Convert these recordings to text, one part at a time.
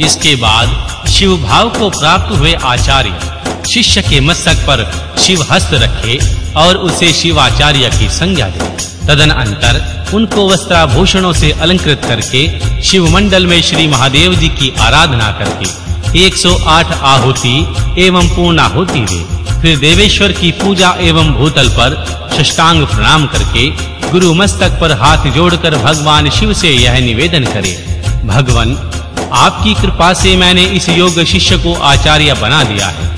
इसके बाद शिव भाव को प्राप्त हुए आचार्य शिष्य के मस्तक पर शिव हस्त रखे और उसे शिवाचार्य की संज्ञा दे। तदन अंतर उनको वस्त्राभूषणों से अलंकृत करके शिव मंडल में श्री महादेव जी की आराधना करके 108 आहुति एवं पूर्णाहुति दे। फिर देवेश्वर की पूजा एवं भूतल पर षष्टांग प्रणाम करके गुरु मस्तक पर हाथ जोड़कर भगवान शिव से यह निवेदन करे, भगवान आपकी कृपा से मैंने इस योग शिष्य को आचार्य बना दिया है।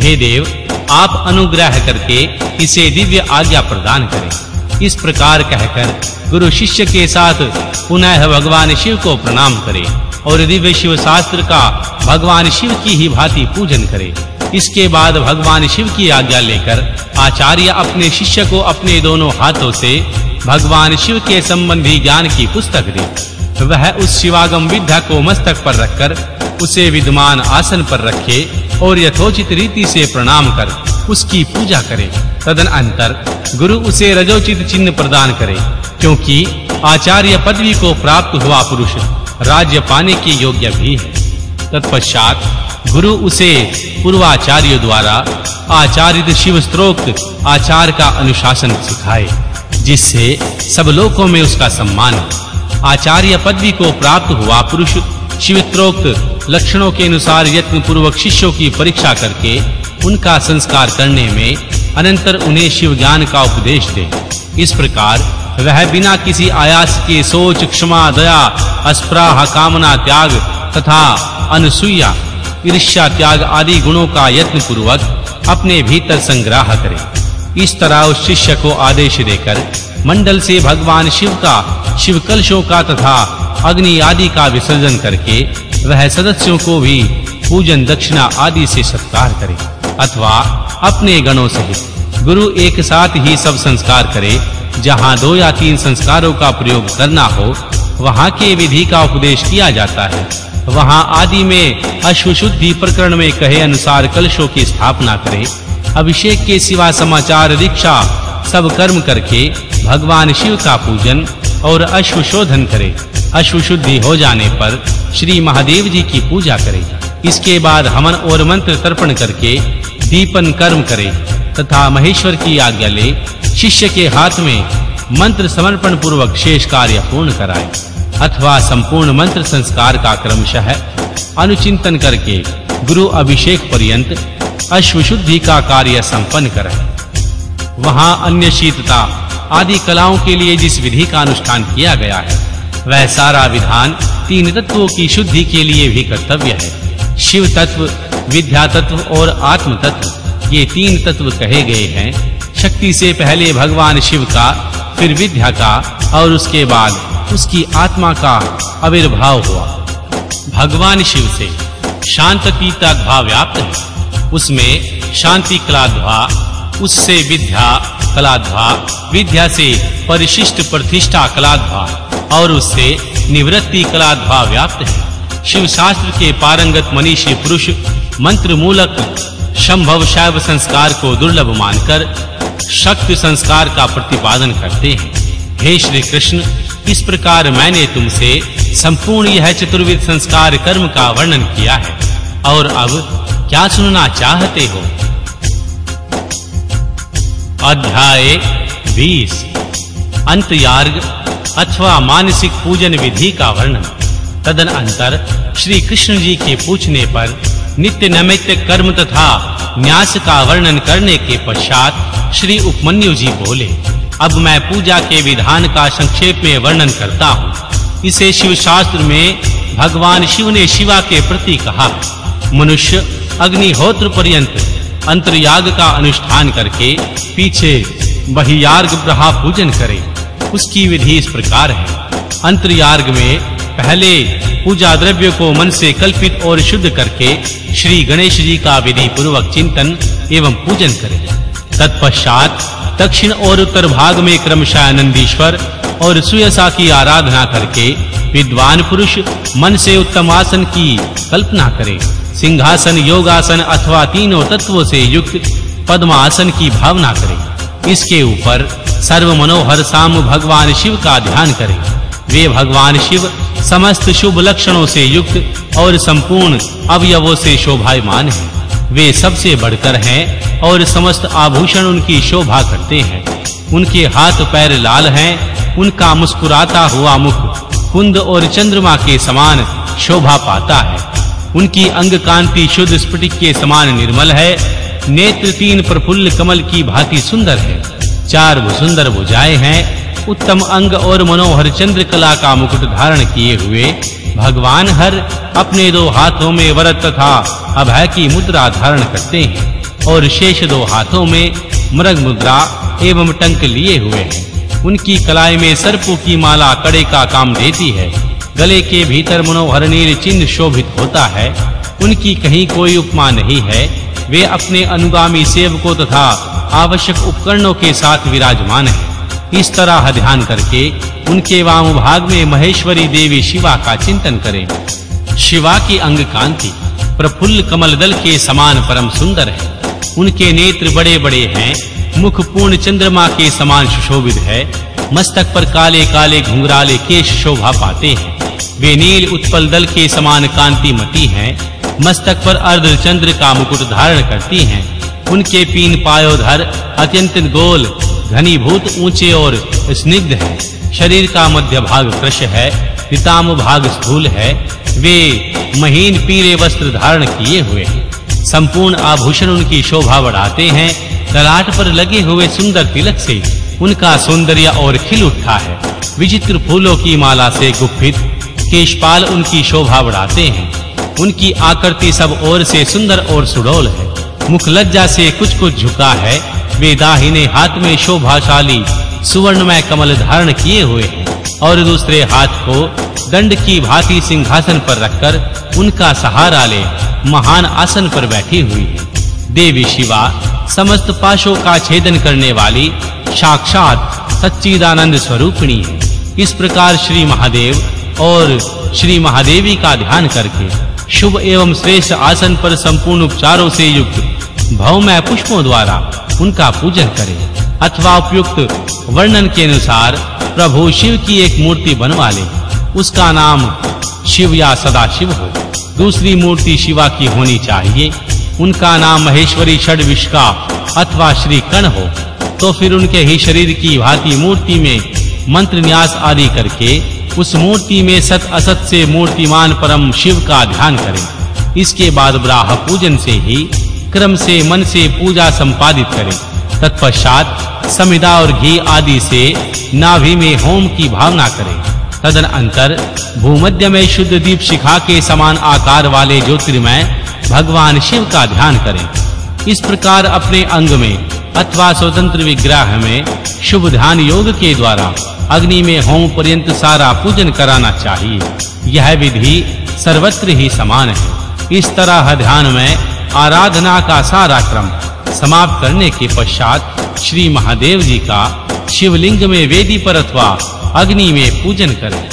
हे देव, आप अनुग्रह करके इसे दिव्य आज्ञा प्रदान करें। इस प्रकार कहकर गुरु शिष्य के साथ पुनः भगवान शिव को प्रणाम करे और दिव्य शिव शास्त्र का भगवान शिव की ही भांति पूजन करे। इसके बाद भगवान शिव की आज्ञा लेकर आचार्य अपने शिष्य को अपने दोनों हाथों से भगवान शिव के संबंधी ज्ञान की पुस्तक दे। वह उस शिवागम विद्या को मस्तक पर रखकर, उसे विद्यमान आसन पर रखे और यथोचित रीति से प्रणाम कर उसकी पूजा करे। तदन अंतर गुरु उसे रजोचित चिन्ह प्रदान करे, क्योंकि आचार्य पदवी को प्राप्त हुआ पुरुष राज्य पाने के योग्य भी है। तत्पश्चात गुरु उसे पूर्वाचार्य द्वारा आचार्य शिव स्तोत्र आचार का अनुशासन सिखाए, जिससे सब लोकों में उसका सम्मान आचार्य पदवी को प्राप्त हुआ पुरुष। शिवत्रोक्त लक्षणों के अनुसार यत्न पूर्वक शिष्यों की परीक्षा करके उनका संस्कार करने में अनंतर उन्हें शिव ज्ञान का उपदेश दे। इस प्रकार वह बिना किसी आयास के सोच, क्षमा, दया अस्प्राह कामना, त्याग तथा अनसुया ईर्ष्या, त्याग आदि गुणों का यत्न पूर्वक अपने भीतर संग्रह करे। इस तरह उस शिष्य को आदेश देकर मंडल से भगवान शिव का, शिव कलशों का तथा अग्नि आदि का विसर्जन करके वह सदस्यों को भी पूजन, दक्षिणा आदि से सत्कार करे, अथवा अपने गणों सहित गुरु एक साथ ही सब संस्कार करे, जहाँ दो या तीन संस्कारों का प्रयोग करना हो, वहाँ के विधि का उपदेश किया जाता है। वहाँ आदि में अश्वशुद्धि प्रकरण में कहे अनुसार कलशों की स्थापना करे, अभिषेक के सिवा समाचार, दीक्षा सब कर्म करके भगवान शिव का पूजन और अश्व शोधन करे। अश्व शुद्धि हो जाने पर श्री महादेव जी की पूजा करे। इसके बाद हवन और मंत्र तर्पण करके दीपन कर्म करे तथा महेश्वर की आज्ञा ले शिष्य के हाथ में मंत्र समर्पण पूर्वक शेष कार्य पूर्ण कराए। अथवा संपूर्ण मंत्र संस्कार का क्रमशः अनुचिंतन करके गुरु अभिषेक पर्यंत अश्व शुद्धि का कार्य संपन्न कराए। वहाँ अन्य शीतता आदि कलाओं के लिए जिस विधि का अनुष्ठान किया गया है, वह सारा विधान तीन तत्वों की शुद्धि के लिए भी कर्तव्य है। शिव तत्व, विद्या तत्व और आत्म तत्व, ये तीन तत्व कहे गए हैं। शक्ति से पहले भगवान शिव का, फिर विद्या का और उसके बाद उसकी आत्मा का आविर्भाव हुआ। भगवान शिव से शांति भाव व्याप्त है। उसमें शांति कलाध्वा उससे विद्या, कलाध्वा, विद्या से परिशिष्ट प्रतिष्ठा कलाध्वा, और उससे निवृत्ति कलाध्वा व्याप्त है। शिव शास्त्र के पारंगत मनीषी पुरुष मंत्र मूलक संभव शैव संस्कार को दुर्लभ मानकर शक्ति संस्कार का प्रतिपादन करते हैं। हे श्री कृष्ण, इस प्रकार मैंने तुमसे संपूर्ण यह चतुर्विध संस्कार कर्म का वर्णन किया है, और अब क्या सुनना चाहते हो? अध्याय 20 अंतयार्ग अथवा मानसिक पूजन विधि का वर्णन। तदन अंतर श्री कृष्ण जी के पूछने पर नित्य नैमित्य कर्म तथा न्यास का वर्णन करने के पश्चात श्री उपमन्यु जी बोले, अब मैं पूजा के विधान का संक्षेप में वर्णन करता हूँ। इसे शिव शास्त्र में भगवान शिव ने शिवा के प्रति कहा, मनुष्य अग्निहोत्र पर्यंत अंतर्याग का अनुष्ठान करके पीछे बहियार्ग ब्रहा पूजन करें। उसकी विधि इस प्रकार है। अंतर्याग में पहले पूजा द्रव्य को मन से कल्पित और शुद्ध करके श्री गणेश जी का विधि पूर्वक चिंतन एवं पूजन करें। तत्पश्चात दक्षिण और उत्तर भाग में क्रमशः नंदीश्वर और सुयसा की आराधना करके विद्वान पुरुष मन से उत्तम आसन की कल्पना करे। सिंहासन, योगासन अथवा तीनों तत्वों से युक्त पद्मासन की भावना करें। इसके ऊपर सर्व मनोहर साम भगवान शिव का ध्यान करें। वे भगवान शिव समस्त शुभ लक्षणों से युक्त और संपूर्ण अवयवों से शोभायमान हैं। वे सबसे बढ़कर हैं और समस्त आभूषण उनकी शोभा करते हैं। उनके हाथ पैर लाल हैं, उनका मुस्कुराता हुआ मुख कुंद और चंद्रमा के समान शोभा पाता है। उनकी अंग कांति शुद्ध स्फटिक के समान निर्मल है। नेत्र तीन प्रफुल्ल कमल की भांति सुंदर है। चार वो सुंदर भुजाएँ हैं। उत्तम अंग और मनोहर चंद्र कला का मुकुट धारण किए हुए। भगवान हर अपने दो हाथों में वरद तथा अभय की मुद्रा धारण करते हैं और शेष दो हाथों में मृग मुद्रा एवं टंक लिए हुए हैं। उनकी कलाई में सर्पों की माला कड़े का काम देती है। गले के भीतर मनोहर नील चिन्ह शोभित होता है। उनकी कहीं कोई उपमा नहीं है। वे अपने अनुगामी सेवकों तथा आवश्यक उपकरणों के साथ विराजमान हैं। इस तरह ध्यान करके उनके वाम भाग में महेश्वरी देवी शिवा का चिंतन करें। शिवा की अंग कांति, प्रफुल्ल कमल दल के समान परम सुंदर है। उनके नेत्र बड़े-बड़े हैं। मुख पूर्ण चंद्रमा के समान सुशोभित है। मस्तक पर काले-काले घुंघराले केश शोभा पाते हैं। वे नील उत्पल दल के समान कांतिमती हैं। मस्तक पर अर्ध चंद्र का मुकुट धारण करती हैं। उनके पीन पायोधर अत्यंत गोल, घनीभूत, ऊँचे और स्निग्ध हैं। शरीर का मध्य भाग कृश है पिताम भाग स्थूल है। वे महीन पीले वस्त्र धारण किए हुए हैं। संपूर्ण आभूषण उनकी शोभा बढ़ाते हैं। ललाट पर लगे हुए सुंदर तिलक से उनका सौंदर्य और खिल उठा है। विचित्र फूलों की माला से गुफित केशपाल उनकी शोभा बढ़ाते हैं। उनकी आकृति सब ओर से सुंदर और सुडौल है। मुख लज्जा से कुछ कुछ झुका है। वे दाहिने हाथ में शोभाशाली, सुवर्णमय कमल धारण किए हुए हैं और दूसरे हाथ को दंड की भांति सिंहासन पर रखकर उनका सहारा ले महान आसन पर बैठी हुई है। देवी शिवा, समस्त पाशों का छेदन करने वाली साक्षात सच्चिदानंद स्वरूपिणी है। इस प्रकार श्री महादेव और श्री महादेवी का ध्यान करके शुभ एवं श्रेष्ठ आसन पर संपूर्ण उपचारों से युक्त भवमय पुष्पों द्वारा उनका पूजन करें अथवा उपयुक्त वर्णन के अनुसार प्रभु शिव की एक मूर्ति बनवा ले। उसका नाम शिव या सदा शिव हो। दूसरी मूर्ति शिवा की होनी चाहिए। उनका नाम महेश्वरी षडविष्का अथवा श्री कर्ण हो। तो फिर उनके ही शरीर की भांति मूर्ति में मंत्र न्यास आदि करके उस मूर्ति में सत असत से मूर्तिमान परम शिव का ध्यान करें। इसके बाद ब्राह पूजन से ही क्रम से मन से पूजा संपादित करें। तत्पश्चात समिदा और घी आदि से नाभि में होम की भावना करें। तदन अंतर भूमध्य में शुद्ध दीप शिखा के समान आकार वाले ज्योतिर्मय भगवान शिव का ध्यान करें। इस प्रकार अपने अंग में अथवा स्वतंत्र विग्रह में शुभ ध्यान योग के द्वारा अग्नि में होम पर्यंत सारा पूजन कराना चाहिए। यह विधि सर्वत्र ही समान है। इस तरह ध्यान में आराधना का सारा क्रम समाप्त करने के पश्चात श्री महादेव जी का शिवलिंग में वेदी पर अथवा अग्नि में पूजन करें।